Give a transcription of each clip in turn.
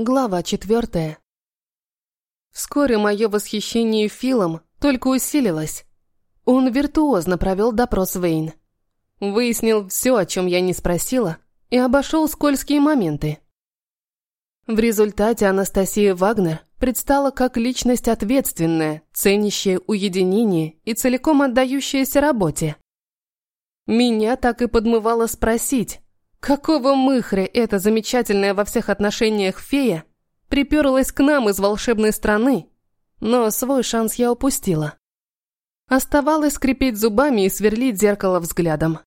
Глава четвертая. Вскоре мое восхищение Филом только усилилось. Он виртуозно провел допрос Вейн. Выяснил все, о чем я не спросила, и обошел скользкие моменты. В результате Анастасия Вагнер предстала как личность ответственная, ценящая уединение и целиком отдающаяся работе. Меня так и подмывало спросить, Какого мыхря эта замечательная во всех отношениях фея приперлась к нам из волшебной страны, но свой шанс я упустила. Оставалось скрипеть зубами и сверлить зеркало взглядом.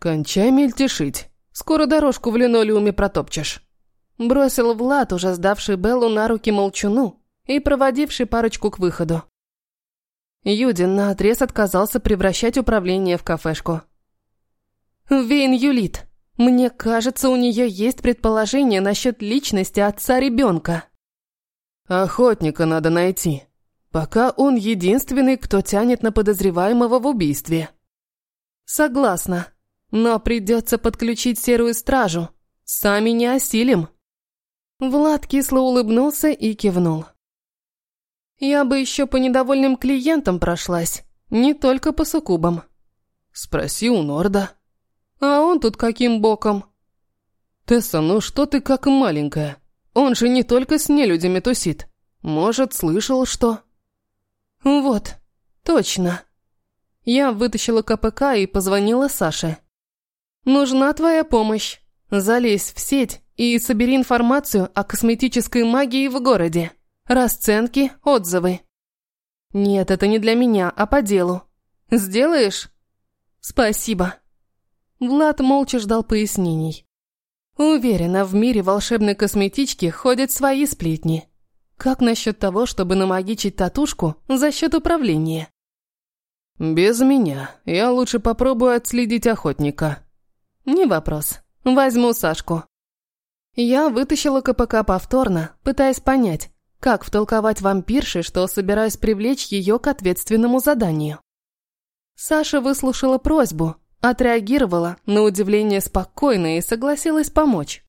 «Кончай мельтешить, скоро дорожку в линолеуме протопчешь», бросил Влад, уже сдавший Беллу на руки молчуну и проводивший парочку к выходу. Юдин наотрез отказался превращать управление в кафешку. Вейн юлит. Мне кажется, у нее есть предположение насчет личности отца ребенка. Охотника надо найти. Пока он единственный, кто тянет на подозреваемого в убийстве. Согласна. Но придется подключить серую стражу. Сами не осилим. Влад кисло улыбнулся и кивнул. Я бы еще по недовольным клиентам прошлась, не только по суккубам. Спроси у Норда. А он тут каким боком? Тесса, ну что ты как маленькая? Он же не только с нелюдями тусит. Может, слышал что? Вот, точно. Я вытащила КПК и позвонила Саше. Нужна твоя помощь. Залезь в сеть и собери информацию о косметической магии в городе. Расценки, отзывы. Нет, это не для меня, а по делу. Сделаешь? Спасибо. Влад молча ждал пояснений. Уверена, в мире волшебной косметички ходят свои сплетни. Как насчет того, чтобы намагичить татушку за счет управления? Без меня. Я лучше попробую отследить охотника. Не вопрос. Возьму Сашку. Я вытащила КПК повторно, пытаясь понять, как втолковать вампирше, что собираюсь привлечь ее к ответственному заданию. Саша выслушала просьбу, Отреагировала, на удивление спокойно и согласилась помочь.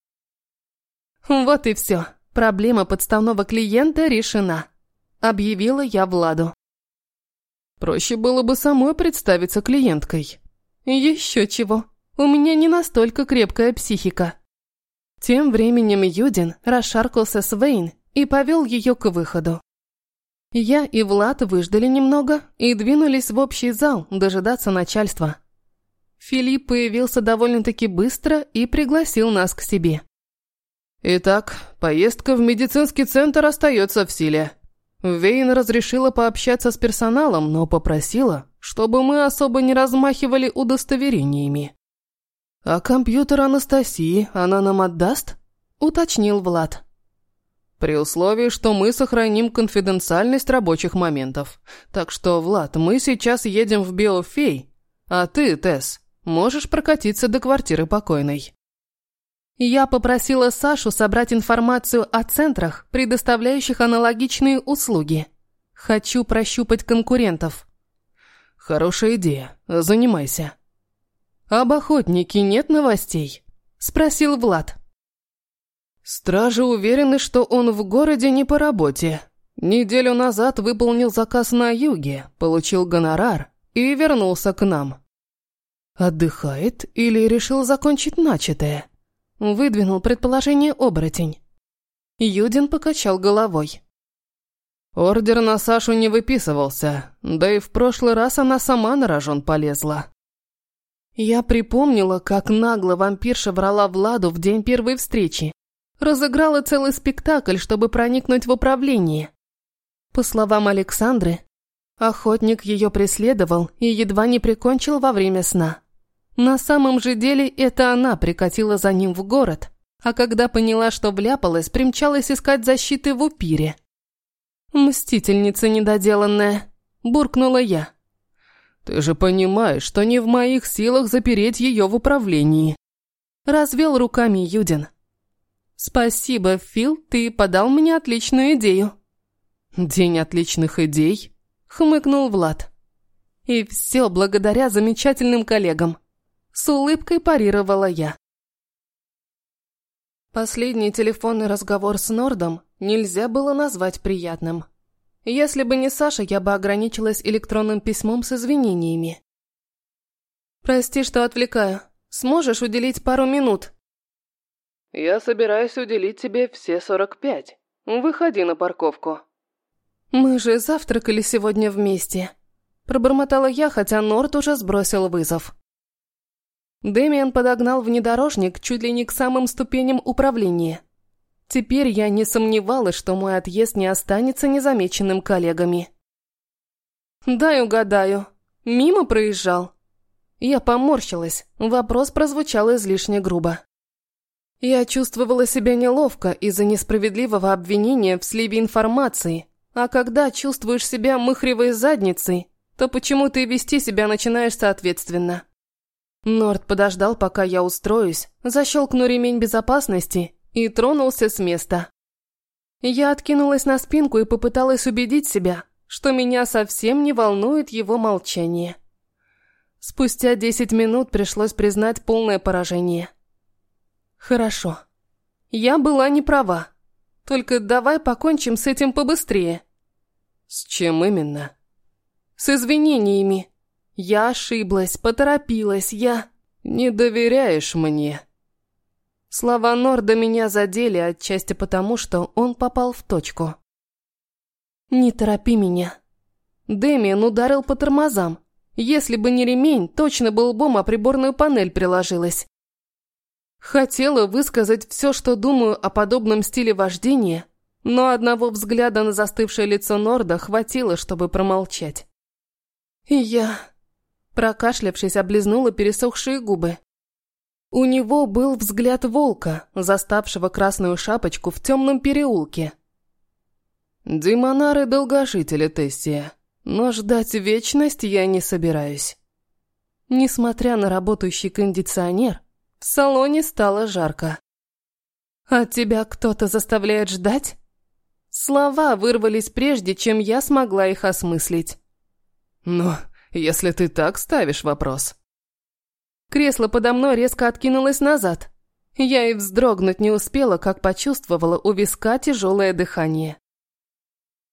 «Вот и все. Проблема подставного клиента решена», – объявила я Владу. «Проще было бы самой представиться клиенткой». «Еще чего. У меня не настолько крепкая психика». Тем временем Юдин расшаркался с Вейн и повел ее к выходу. Я и Влад выждали немного и двинулись в общий зал дожидаться начальства. Филипп появился довольно-таки быстро и пригласил нас к себе. «Итак, поездка в медицинский центр остается в силе. Вейн разрешила пообщаться с персоналом, но попросила, чтобы мы особо не размахивали удостоверениями». «А компьютер Анастасии она нам отдаст?» – уточнил Влад. «При условии, что мы сохраним конфиденциальность рабочих моментов. Так что, Влад, мы сейчас едем в Биофей, а ты, Тесс, Можешь прокатиться до квартиры покойной». Я попросила Сашу собрать информацию о центрах, предоставляющих аналогичные услуги. Хочу прощупать конкурентов. Хорошая идея. Занимайся. Об охотнике нет новостей? Спросил Влад. Стражи уверены, что он в городе не по работе. Неделю назад выполнил заказ на юге, получил гонорар и вернулся к нам. «Отдыхает или решил закончить начатое?» Выдвинул предположение оборотень. Юдин покачал головой. Ордер на Сашу не выписывался, да и в прошлый раз она сама на рожон полезла. Я припомнила, как нагло вампирша врала Владу в день первой встречи. Разыграла целый спектакль, чтобы проникнуть в управление. По словам Александры, охотник ее преследовал и едва не прикончил во время сна. На самом же деле это она прикатила за ним в город, а когда поняла, что вляпалась, примчалась искать защиты в Упире. «Мстительница недоделанная», – буркнула я. «Ты же понимаешь, что не в моих силах запереть ее в управлении», – развел руками Юдин. «Спасибо, Фил, ты подал мне отличную идею». «День отличных идей», – хмыкнул Влад. «И все благодаря замечательным коллегам». С улыбкой парировала я. Последний телефонный разговор с Нордом нельзя было назвать приятным. Если бы не Саша, я бы ограничилась электронным письмом с извинениями. «Прости, что отвлекаю. Сможешь уделить пару минут?» «Я собираюсь уделить тебе все сорок пять. Выходи на парковку». «Мы же завтракали сегодня вместе», – пробормотала я, хотя Норд уже сбросил вызов. Дэмиан подогнал внедорожник чуть ли не к самым ступеням управления. Теперь я не сомневалась, что мой отъезд не останется незамеченным коллегами. «Дай угадаю. Мимо проезжал?» Я поморщилась, вопрос прозвучал излишне грубо. Я чувствовала себя неловко из-за несправедливого обвинения в сливе информации, а когда чувствуешь себя мыхревой задницей, то почему ты вести себя начинаешь соответственно. Норд подождал, пока я устроюсь, защелкну ремень безопасности и тронулся с места. Я откинулась на спинку и попыталась убедить себя, что меня совсем не волнует его молчание. Спустя десять минут пришлось признать полное поражение. Хорошо. Я была не права. Только давай покончим с этим побыстрее. С чем именно? С извинениями. Я ошиблась, поторопилась, я... Не доверяешь мне. Слова Норда меня задели отчасти потому, что он попал в точку. «Не торопи меня». Дэмиан ударил по тормозам. Если бы не ремень, точно бы лбом о приборную панель приложилась. Хотела высказать все, что думаю о подобном стиле вождения, но одного взгляда на застывшее лицо Норда хватило, чтобы промолчать. я, прокашлявшись, облизнула пересохшие губы. У него был взгляд волка, заставшего красную шапочку в темном переулке. «Демонары долгожители, Тессия, но ждать вечность я не собираюсь». Несмотря на работающий кондиционер, в салоне стало жарко. «А тебя кто-то заставляет ждать?» Слова вырвались прежде, чем я смогла их осмыслить. «Но если ты так ставишь вопрос...» Кресло подо мной резко откинулось назад. Я и вздрогнуть не успела, как почувствовала у виска тяжелое дыхание.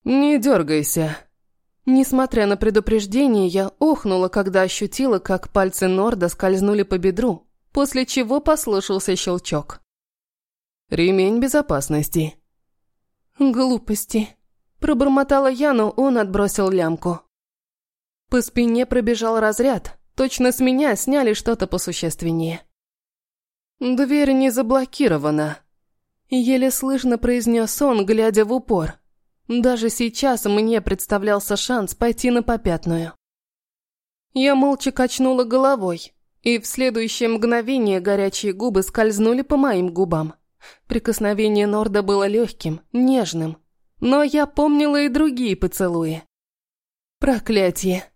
«Не дергайся». Несмотря на предупреждение, я охнула, когда ощутила, как пальцы Норда скользнули по бедру, после чего послышался щелчок. «Ремень безопасности». «Глупости», – пробормотала я, но он отбросил лямку. По спине пробежал разряд, точно с меня сняли что-то посущественнее. «Дверь не заблокирована», – еле слышно произнес он, глядя в упор. Даже сейчас мне представлялся шанс пойти на попятную. Я молча качнула головой, и в следующее мгновение горячие губы скользнули по моим губам. Прикосновение Норда было легким, нежным, но я помнила и другие поцелуи. Проклятие.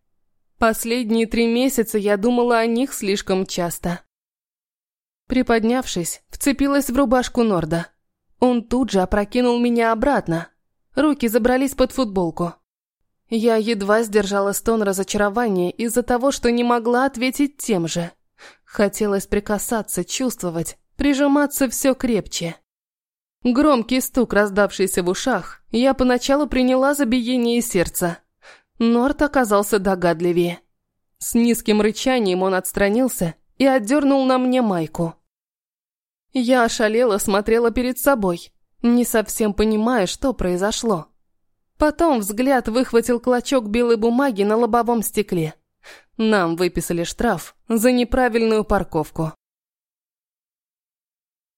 Последние три месяца я думала о них слишком часто. Приподнявшись, вцепилась в рубашку Норда. Он тут же опрокинул меня обратно. Руки забрались под футболку. Я едва сдержала стон разочарования из-за того, что не могла ответить тем же. Хотелось прикасаться, чувствовать, прижиматься все крепче. Громкий стук, раздавшийся в ушах, я поначалу приняла за биение сердца. Норт оказался догадливее. С низким рычанием он отстранился и отдернул на мне майку. Я ошалела, смотрела перед собой, не совсем понимая, что произошло. Потом взгляд выхватил клочок белой бумаги на лобовом стекле. Нам выписали штраф за неправильную парковку.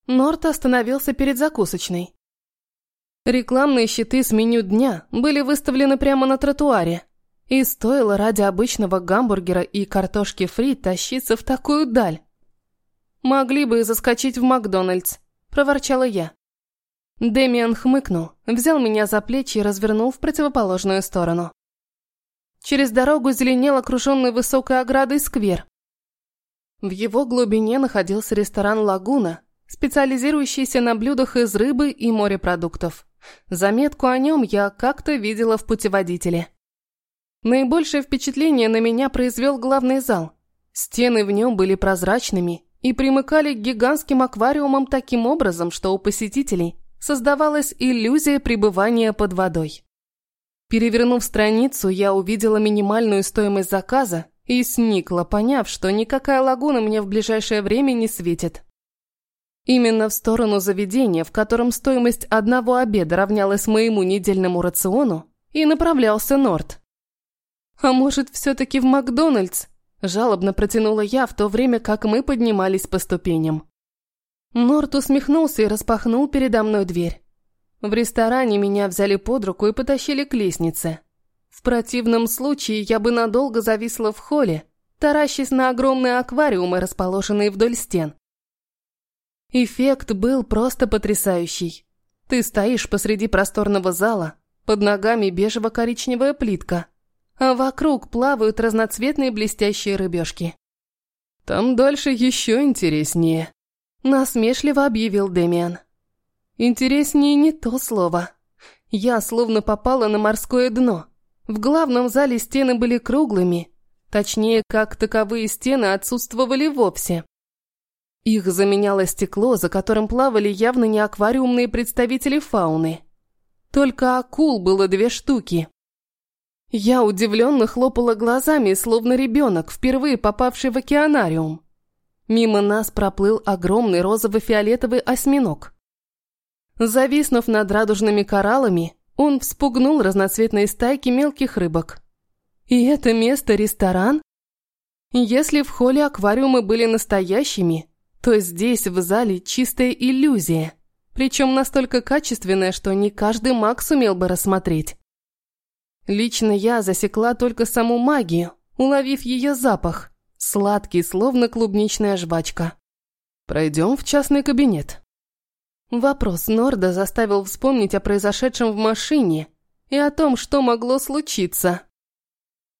Норт остановился перед закусочной. Рекламные щиты с меню дня были выставлены прямо на тротуаре. И стоило ради обычного гамбургера и картошки фри тащиться в такую даль. «Могли бы заскочить в Макдональдс», – проворчала я. Дэмиан хмыкнул, взял меня за плечи и развернул в противоположную сторону. Через дорогу зеленел окруженный высокой оградой сквер. В его глубине находился ресторан «Лагуна», специализирующийся на блюдах из рыбы и морепродуктов. Заметку о нем я как-то видела в путеводителе. Наибольшее впечатление на меня произвел главный зал. Стены в нем были прозрачными, и примыкали к гигантским аквариумам таким образом, что у посетителей создавалась иллюзия пребывания под водой. Перевернув страницу, я увидела минимальную стоимость заказа и сникла, поняв, что никакая лагуна мне в ближайшее время не светит. Именно в сторону заведения, в котором стоимость одного обеда равнялась моему недельному рациону, и направлялся Норт. «А может, все-таки в Макдональдс?» – жалобно протянула я, в то время как мы поднимались по ступеням. Норт усмехнулся и распахнул передо мной дверь. В ресторане меня взяли под руку и потащили к лестнице. В противном случае я бы надолго зависла в холле, таращась на огромные аквариумы, расположенные вдоль стен. Эффект был просто потрясающий. Ты стоишь посреди просторного зала, под ногами бежево-коричневая плитка, а вокруг плавают разноцветные блестящие рыбешки. «Там дальше еще интереснее», – насмешливо объявил Демиан. Интереснее не то слово. Я словно попала на морское дно. В главном зале стены были круглыми. Точнее, как таковые стены отсутствовали вовсе. Их заменяло стекло, за которым плавали явно не аквариумные представители фауны. Только акул было две штуки. Я удивленно хлопала глазами, словно ребенок, впервые попавший в океанариум. Мимо нас проплыл огромный розово-фиолетовый осьминог. Зависнув над радужными кораллами, он вспугнул разноцветные стайки мелких рыбок. И это место – ресторан? Если в холле аквариумы были настоящими, то здесь, в зале, чистая иллюзия. Причем настолько качественная, что не каждый маг сумел бы рассмотреть. Лично я засекла только саму магию, уловив ее запах. Сладкий, словно клубничная жвачка. Пройдем в частный кабинет. Вопрос Норда заставил вспомнить о произошедшем в машине и о том, что могло случиться.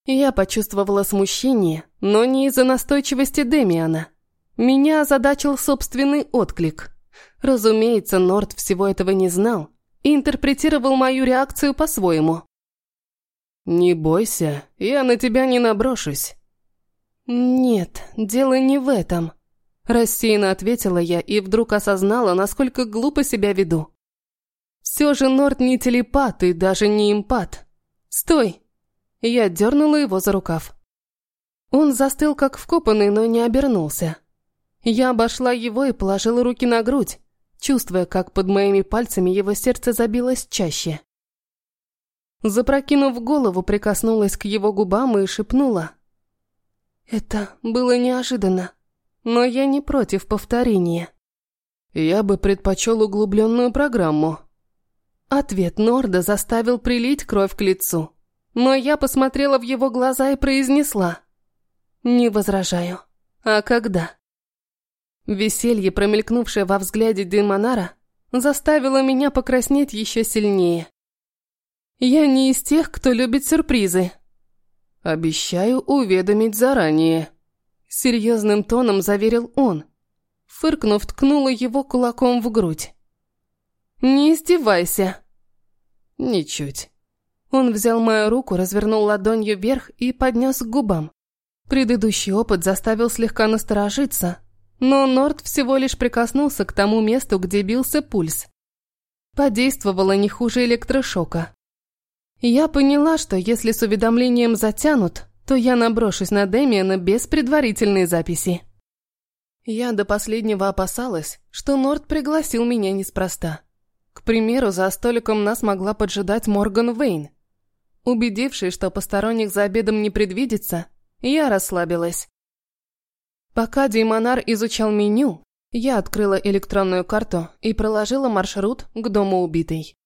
Я почувствовала смущение, но не из-за настойчивости Демиана. Меня озадачил собственный отклик. Разумеется, Норд всего этого не знал и интерпретировал мою реакцию по-своему. «Не бойся, я на тебя не наброшусь». «Нет, дело не в этом», Рассеянно ответила я и вдруг осознала, насколько глупо себя веду. Все же Норт не телепат и даже не импат. «Стой!» Я дернула его за рукав. Он застыл как вкопанный, но не обернулся. Я обошла его и положила руки на грудь, чувствуя, как под моими пальцами его сердце забилось чаще. Запрокинув голову, прикоснулась к его губам и шепнула. «Это было неожиданно но я не против повторения. Я бы предпочел углубленную программу. Ответ Норда заставил прилить кровь к лицу, но я посмотрела в его глаза и произнесла. Не возражаю. А когда? Веселье, промелькнувшее во взгляде Демонара, заставило меня покраснеть еще сильнее. Я не из тех, кто любит сюрпризы. Обещаю уведомить заранее. Серьезным тоном заверил он. Фыркнув, ткнула его кулаком в грудь. «Не издевайся!» «Ничуть». Он взял мою руку, развернул ладонью вверх и поднес к губам. Предыдущий опыт заставил слегка насторожиться, но Норд всего лишь прикоснулся к тому месту, где бился пульс. Подействовало не хуже электрошока. Я поняла, что если с уведомлением затянут, то я наброшусь на Дэмиана без предварительной записи. Я до последнего опасалась, что Норд пригласил меня неспроста. К примеру, за столиком нас могла поджидать Морган Вейн. Убедившись, что посторонних за обедом не предвидится, я расслабилась. Пока Деймонар изучал меню, я открыла электронную карту и проложила маршрут к дому убитой.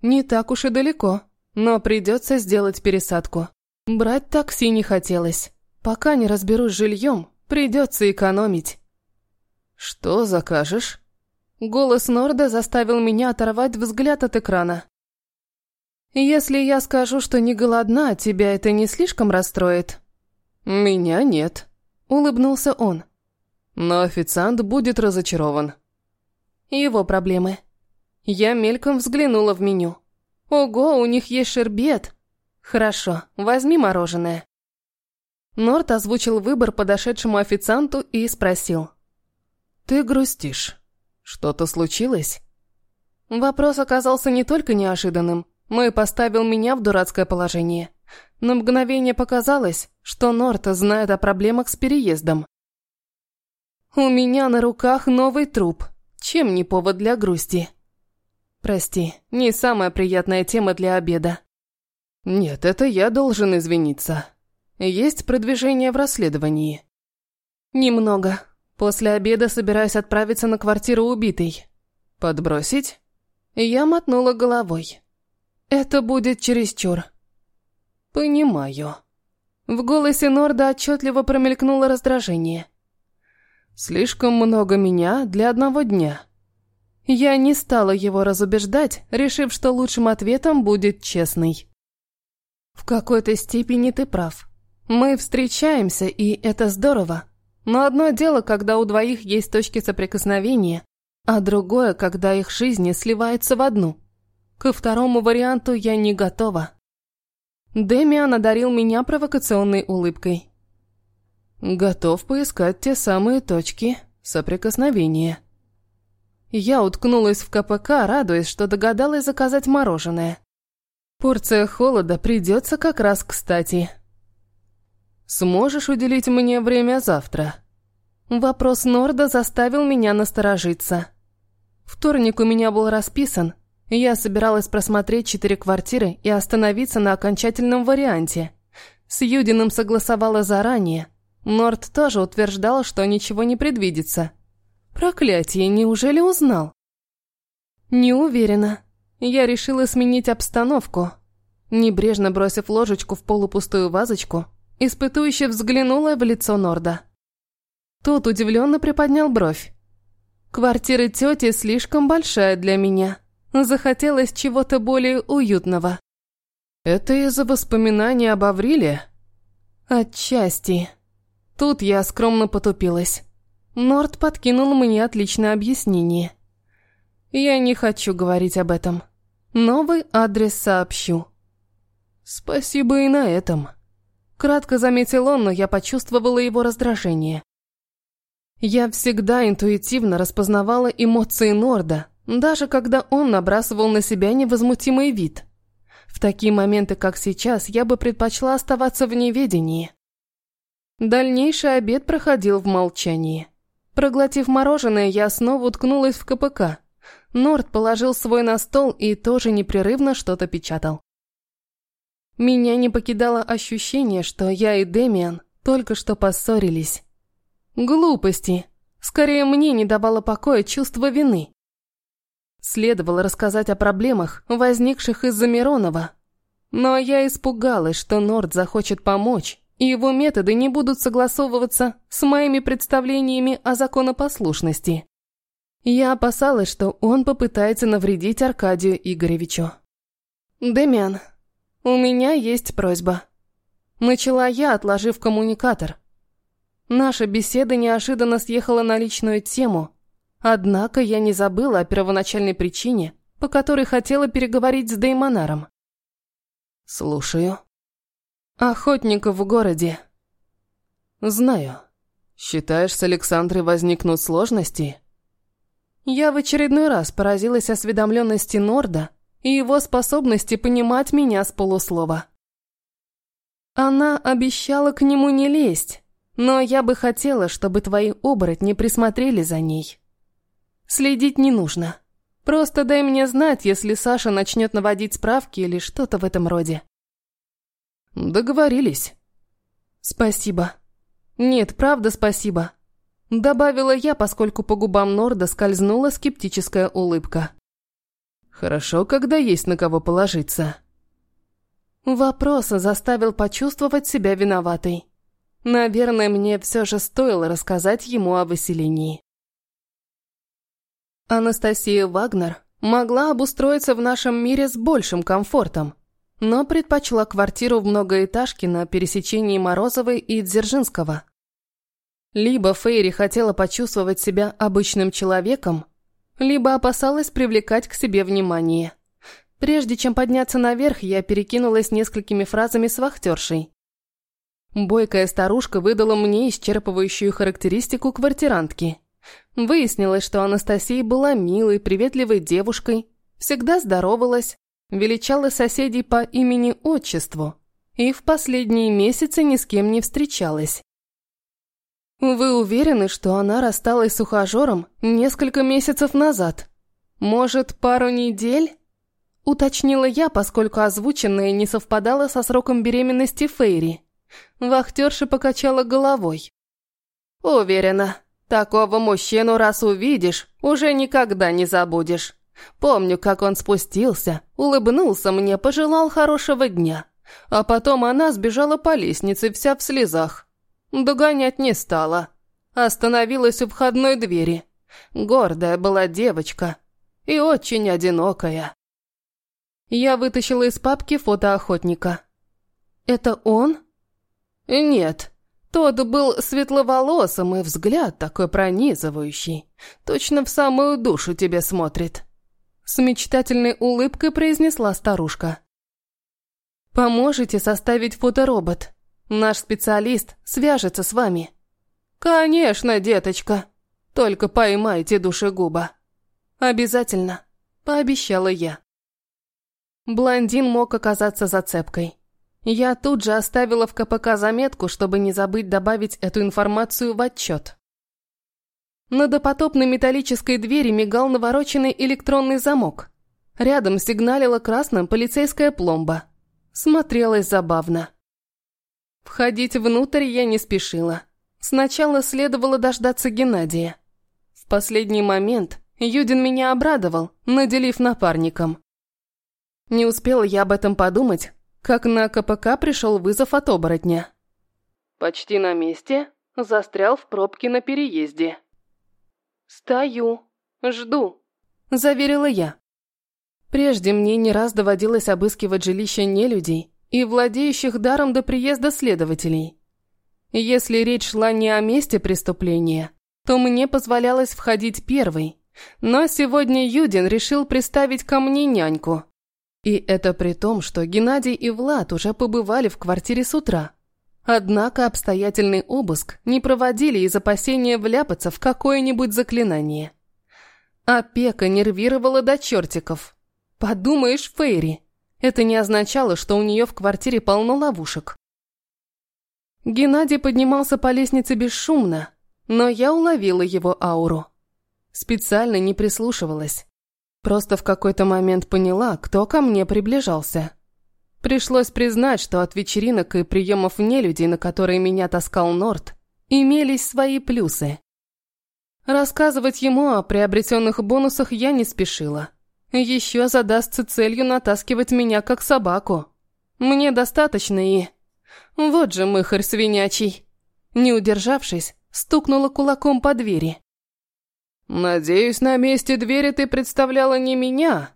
Не так уж и далеко, но придется сделать пересадку. Брать такси не хотелось. Пока не разберусь с жильем, придется экономить. «Что закажешь?» Голос Норда заставил меня оторвать взгляд от экрана. «Если я скажу, что не голодна, тебя это не слишком расстроит?» «Меня нет», — улыбнулся он. «Но официант будет разочарован». «Его проблемы». Я мельком взглянула в меню. «Ого, у них есть шербет!» «Хорошо, возьми мороженое». Норт озвучил выбор подошедшему официанту и спросил. Ты грустишь. Что-то случилось?» Вопрос оказался не только неожиданным, но и поставил меня в дурацкое положение. На мгновение показалось, что Норта знает о проблемах с переездом. У меня на руках новый труп. Чем не повод для грусти? Прости, не самая приятная тема для обеда. Нет, это я должен извиниться. Есть продвижение в расследовании. Немного. После обеда собираюсь отправиться на квартиру убитой. Подбросить? Я мотнула головой. Это будет чересчур. Понимаю. В голосе Норда отчетливо промелькнуло раздражение. Слишком много меня для одного дня. Я не стала его разубеждать, решив, что лучшим ответом будет честный. В какой-то степени ты прав. Мы встречаемся, и это здорово. Но одно дело, когда у двоих есть точки соприкосновения, а другое, когда их жизни сливаются в одну. Ко второму варианту я не готова. Демиан одарил меня провокационной улыбкой. Готов поискать те самые точки соприкосновения. Я уткнулась в КПК, радуясь, что догадалась заказать мороженое. Порция холода придется как раз кстати. «Сможешь уделить мне время завтра?» Вопрос Норда заставил меня насторожиться. Вторник у меня был расписан. Я собиралась просмотреть четыре квартиры и остановиться на окончательном варианте. С Юдиным согласовала заранее. Норд тоже утверждал, что ничего не предвидится. Проклятие, неужели узнал? Не уверена. Я решила сменить обстановку. Небрежно бросив ложечку в полупустую вазочку, испытующе взглянула в лицо Норда. Тот удивленно приподнял бровь. Квартира тети слишком большая для меня. Захотелось чего-то более уютного. Это из-за воспоминаний об Авриле? Отчасти. Тут я скромно потупилась. Норд подкинул мне отличное объяснение. Я не хочу говорить об этом. Новый адрес сообщу. Спасибо и на этом. Кратко заметил он, но я почувствовала его раздражение. Я всегда интуитивно распознавала эмоции Норда, даже когда он набрасывал на себя невозмутимый вид. В такие моменты, как сейчас, я бы предпочла оставаться в неведении. Дальнейший обед проходил в молчании. Проглотив мороженое, я снова уткнулась в КПК. Норд положил свой на стол и тоже непрерывно что-то печатал. Меня не покидало ощущение, что я и Демиан только что поссорились. Глупости. Скорее, мне не давало покоя чувство вины. Следовало рассказать о проблемах, возникших из-за Миронова. Но я испугалась, что Норд захочет помочь, и его методы не будут согласовываться с моими представлениями о законопослушности. Я опасалась, что он попытается навредить Аркадию Игоревичу. «Демян, у меня есть просьба». Начала я, отложив коммуникатор. Наша беседа неожиданно съехала на личную тему, однако я не забыла о первоначальной причине, по которой хотела переговорить с Деймонаром. «Слушаю», Охотников в городе. Знаю. Считаешь, с Александрой возникнут сложности? Я в очередной раз поразилась осведомленности Норда и его способности понимать меня с полуслова. Она обещала к нему не лезть, но я бы хотела, чтобы твои оборотни присмотрели за ней. Следить не нужно. Просто дай мне знать, если Саша начнет наводить справки или что-то в этом роде. Договорились. Спасибо. Нет, правда спасибо. Добавила я, поскольку по губам Норда скользнула скептическая улыбка. Хорошо, когда есть на кого положиться. Вопрос заставил почувствовать себя виноватой. Наверное, мне все же стоило рассказать ему о выселении. Анастасия Вагнер могла обустроиться в нашем мире с большим комфортом но предпочла квартиру в многоэтажке на пересечении Морозовой и Дзержинского. Либо Фейри хотела почувствовать себя обычным человеком, либо опасалась привлекать к себе внимание. Прежде чем подняться наверх, я перекинулась несколькими фразами с вахтершей. Бойкая старушка выдала мне исчерпывающую характеристику квартирантки Выяснилось, что Анастасия была милой, приветливой девушкой, всегда здоровалась, величала соседей по имени-отчеству и в последние месяцы ни с кем не встречалась. «Вы уверены, что она рассталась с ухажером несколько месяцев назад? Может, пару недель?» Уточнила я, поскольку озвученное не совпадало со сроком беременности Фейри. Вахтерша покачала головой. «Уверена, такого мужчину раз увидишь, уже никогда не забудешь. Помню, как он спустился, улыбнулся мне, пожелал хорошего дня. А потом она сбежала по лестнице вся в слезах. Догонять не стала. Остановилась у входной двери. Гордая была девочка и очень одинокая. Я вытащила из папки фото охотника. «Это он?» «Нет. Тот был светловолосым и взгляд такой пронизывающий. Точно в самую душу тебе смотрит». С мечтательной улыбкой произнесла старушка. «Поможете составить фоторобот?» Наш специалист свяжется с вами». «Конечно, деточка. Только поймайте душегуба». «Обязательно», – пообещала я. Блондин мог оказаться зацепкой. Я тут же оставила в КПК заметку, чтобы не забыть добавить эту информацию в отчет. На допотопной металлической двери мигал навороченный электронный замок. Рядом сигналила красным полицейская пломба. Смотрелось забавно. Входить внутрь я не спешила. Сначала следовало дождаться Геннадия. В последний момент Юдин меня обрадовал, наделив напарником. Не успела я об этом подумать, как на КПК пришел вызов от оборотня. «Почти на месте, застрял в пробке на переезде». «Стою, жду», – заверила я. Прежде мне не раз доводилось обыскивать жилища нелюдей, и владеющих даром до приезда следователей. Если речь шла не о месте преступления, то мне позволялось входить первой. Но сегодня Юдин решил приставить ко мне няньку. И это при том, что Геннадий и Влад уже побывали в квартире с утра. Однако обстоятельный обыск не проводили из опасения вляпаться в какое-нибудь заклинание. Опека нервировала до чертиков. Подумаешь, Фейри, это не означало, что у нее в квартире полно ловушек. Геннадий поднимался по лестнице бесшумно, но я уловила его ауру. Специально не прислушивалась. Просто в какой-то момент поняла, кто ко мне приближался. Пришлось признать, что от вечеринок и приемов нелюдей, на которые меня таскал Норт, имелись свои плюсы. Рассказывать ему о приобретенных бонусах я не спешила. Еще задастся целью натаскивать меня как собаку. Мне достаточно и... Вот же мыхарь свинячий. Не удержавшись, стукнула кулаком по двери. «Надеюсь, на месте двери ты представляла не меня?»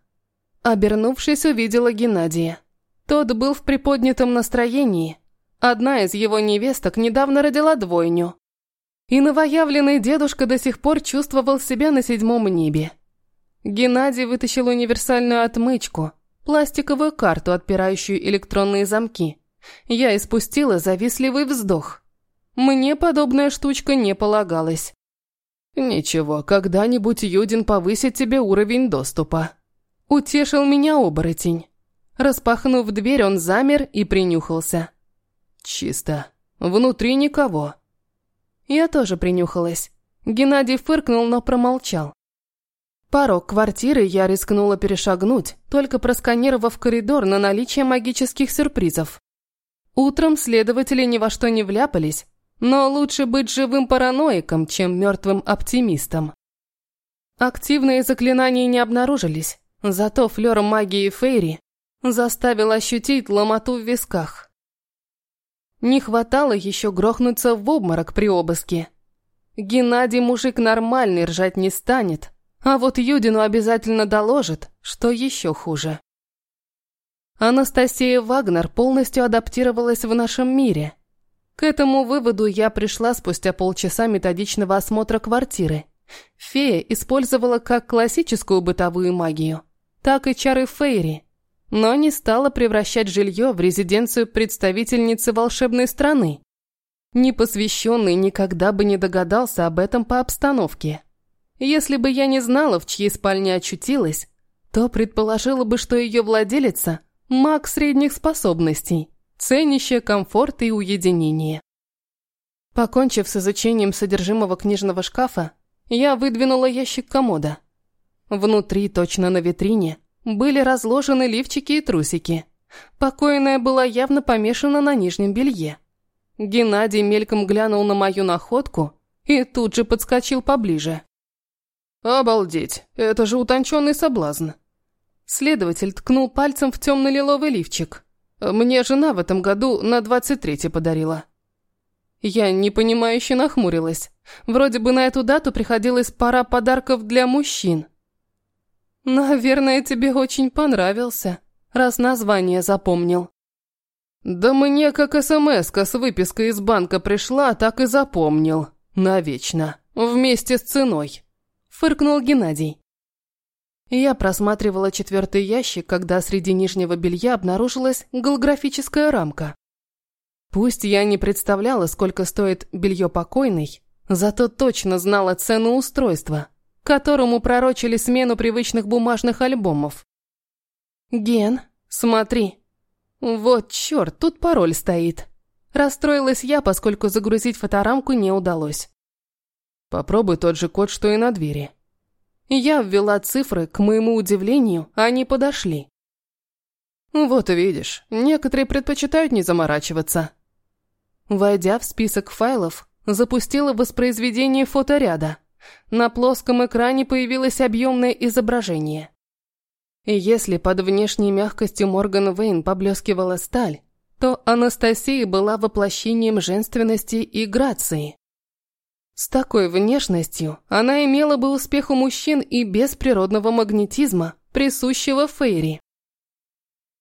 Обернувшись, увидела Геннадия. Тот был в приподнятом настроении. Одна из его невесток недавно родила двойню. И новоявленный дедушка до сих пор чувствовал себя на седьмом небе. Геннадий вытащил универсальную отмычку, пластиковую карту, отпирающую электронные замки. Я испустила завистливый вздох. Мне подобная штучка не полагалась. «Ничего, когда-нибудь Юдин повысит тебе уровень доступа». Утешил меня оборотень. Распахнув дверь, он замер и принюхался. «Чисто. Внутри никого». Я тоже принюхалась. Геннадий фыркнул, но промолчал. Порог квартиры я рискнула перешагнуть, только просканировав коридор на наличие магических сюрпризов. Утром следователи ни во что не вляпались, но лучше быть живым параноиком, чем мертвым оптимистом. Активные заклинания не обнаружились, зато флёр магии Фейри заставил ощутить ломоту в висках. Не хватало еще грохнуться в обморок при обыске. Геннадий мужик нормальный, ржать не станет, а вот Юдину обязательно доложит, что еще хуже. Анастасия Вагнер полностью адаптировалась в нашем мире. К этому выводу я пришла спустя полчаса методичного осмотра квартиры. Фея использовала как классическую бытовую магию, так и чары Фейри, но не стала превращать жилье в резиденцию представительницы волшебной страны. Непосвященный никогда бы не догадался об этом по обстановке. Если бы я не знала, в чьей спальне очутилась, то предположила бы, что ее владелица – маг средних способностей, ценящая комфорт и уединение. Покончив с изучением содержимого книжного шкафа, я выдвинула ящик комода. Внутри, точно на витрине, были разложены лифчики и трусики. Покойная была явно помешана на нижнем белье. Геннадий мельком глянул на мою находку и тут же подскочил поближе. «Обалдеть, это же утонченный соблазн!» Следователь ткнул пальцем в темно-лиловый лифчик. «Мне жена в этом году на двадцать третий подарила». Я непонимающе нахмурилась. Вроде бы на эту дату приходилась пара подарков для мужчин. «Наверное, тебе очень понравился, раз название запомнил». «Да мне как смс с выпиской из банка пришла, так и запомнил. Навечно. Вместе с ценой», – фыркнул Геннадий. Я просматривала четвертый ящик, когда среди нижнего белья обнаружилась голографическая рамка. Пусть я не представляла, сколько стоит белье покойной, зато точно знала цену устройства, которому пророчили смену привычных бумажных альбомов. «Ген, смотри. Вот черт, тут пароль стоит». Расстроилась я, поскольку загрузить фоторамку не удалось. «Попробуй тот же код, что и на двери». Я ввела цифры, к моему удивлению, они подошли. «Вот видишь, некоторые предпочитают не заморачиваться», Войдя в список файлов, запустила воспроизведение фоторяда. На плоском экране появилось объемное изображение. И если под внешней мягкостью Морган Вейн поблескивала сталь, то Анастасия была воплощением женственности и грации. С такой внешностью она имела бы успех у мужчин и без природного магнетизма, присущего Фейри.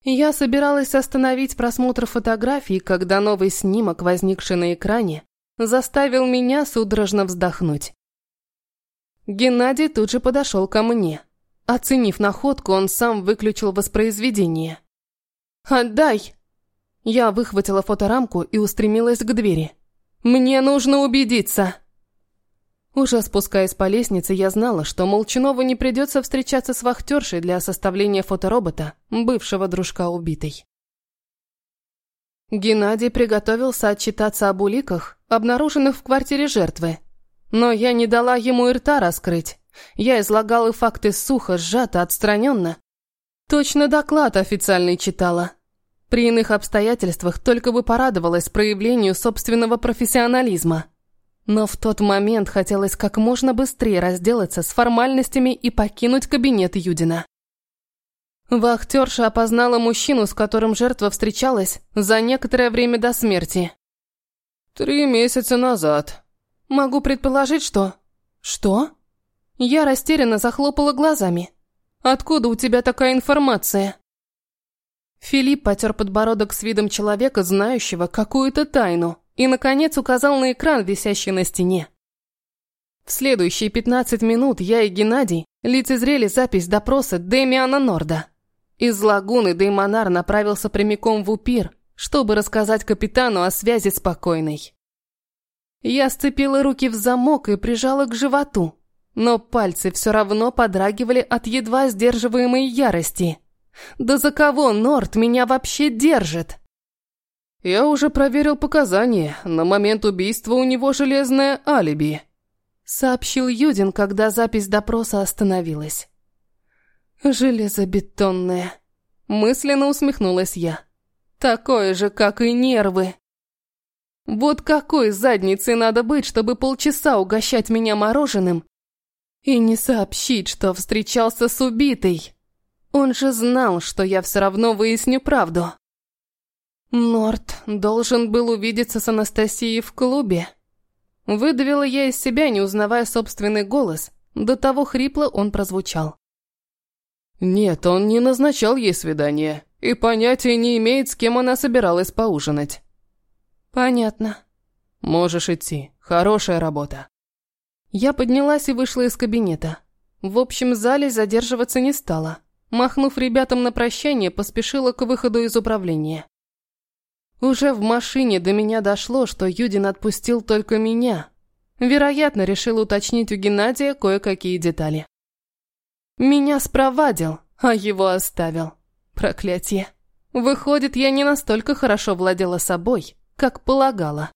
Я собиралась остановить просмотр фотографий, когда новый снимок, возникший на экране, заставил меня судорожно вздохнуть. Геннадий тут же подошел ко мне. Оценив находку, он сам выключил воспроизведение. «Отдай!» Я выхватила фоторамку и устремилась к двери. «Мне нужно убедиться!» Уже спускаясь по лестнице, я знала, что Молчанову не придется встречаться с вахтершей для составления фоторобота, бывшего дружка убитой. Геннадий приготовился отчитаться об уликах, обнаруженных в квартире жертвы. Но я не дала ему и рта раскрыть. Я излагала факты сухо, сжато, отстраненно. Точно доклад официальный читала. При иных обстоятельствах только бы порадовалась проявлению собственного профессионализма. Но в тот момент хотелось как можно быстрее разделаться с формальностями и покинуть кабинет Юдина. Вахтерша опознала мужчину, с которым жертва встречалась за некоторое время до смерти. «Три месяца назад». «Могу предположить, что...» «Что?» Я растерянно захлопала глазами. «Откуда у тебя такая информация?» Филипп потер подбородок с видом человека, знающего какую-то тайну и, наконец, указал на экран, висящий на стене. В следующие 15 минут я и Геннадий лицезрели запись допроса Демиана Норда. Из лагуны Деймонар направился прямиком в Упир, чтобы рассказать капитану о связи с покойной. Я сцепила руки в замок и прижала к животу, но пальцы все равно подрагивали от едва сдерживаемой ярости. Да за кого Норд меня вообще держит? «Я уже проверил показания. На момент убийства у него железное алиби», — сообщил Юдин, когда запись допроса остановилась. «Железобетонное», — мысленно усмехнулась я. «Такое же, как и нервы». Вот какой задницей надо быть, чтобы полчаса угощать меня мороженым и не сообщить, что встречался с убитой. Он же знал, что я все равно выясню правду. Норт должен был увидеться с Анастасией в клубе. Выдавила я из себя, не узнавая собственный голос. До того хрипло он прозвучал. Нет, он не назначал ей свидание. И понятия не имеет, с кем она собиралась поужинать. Понятно. Можешь идти. Хорошая работа. Я поднялась и вышла из кабинета. В общем зале задерживаться не стала. Махнув ребятам на прощание, поспешила к выходу из управления. Уже в машине до меня дошло, что Юдин отпустил только меня. Вероятно, решил уточнить у Геннадия кое-какие детали. Меня спровадил, а его оставил. Проклятие. Выходит, я не настолько хорошо владела собой, как полагала.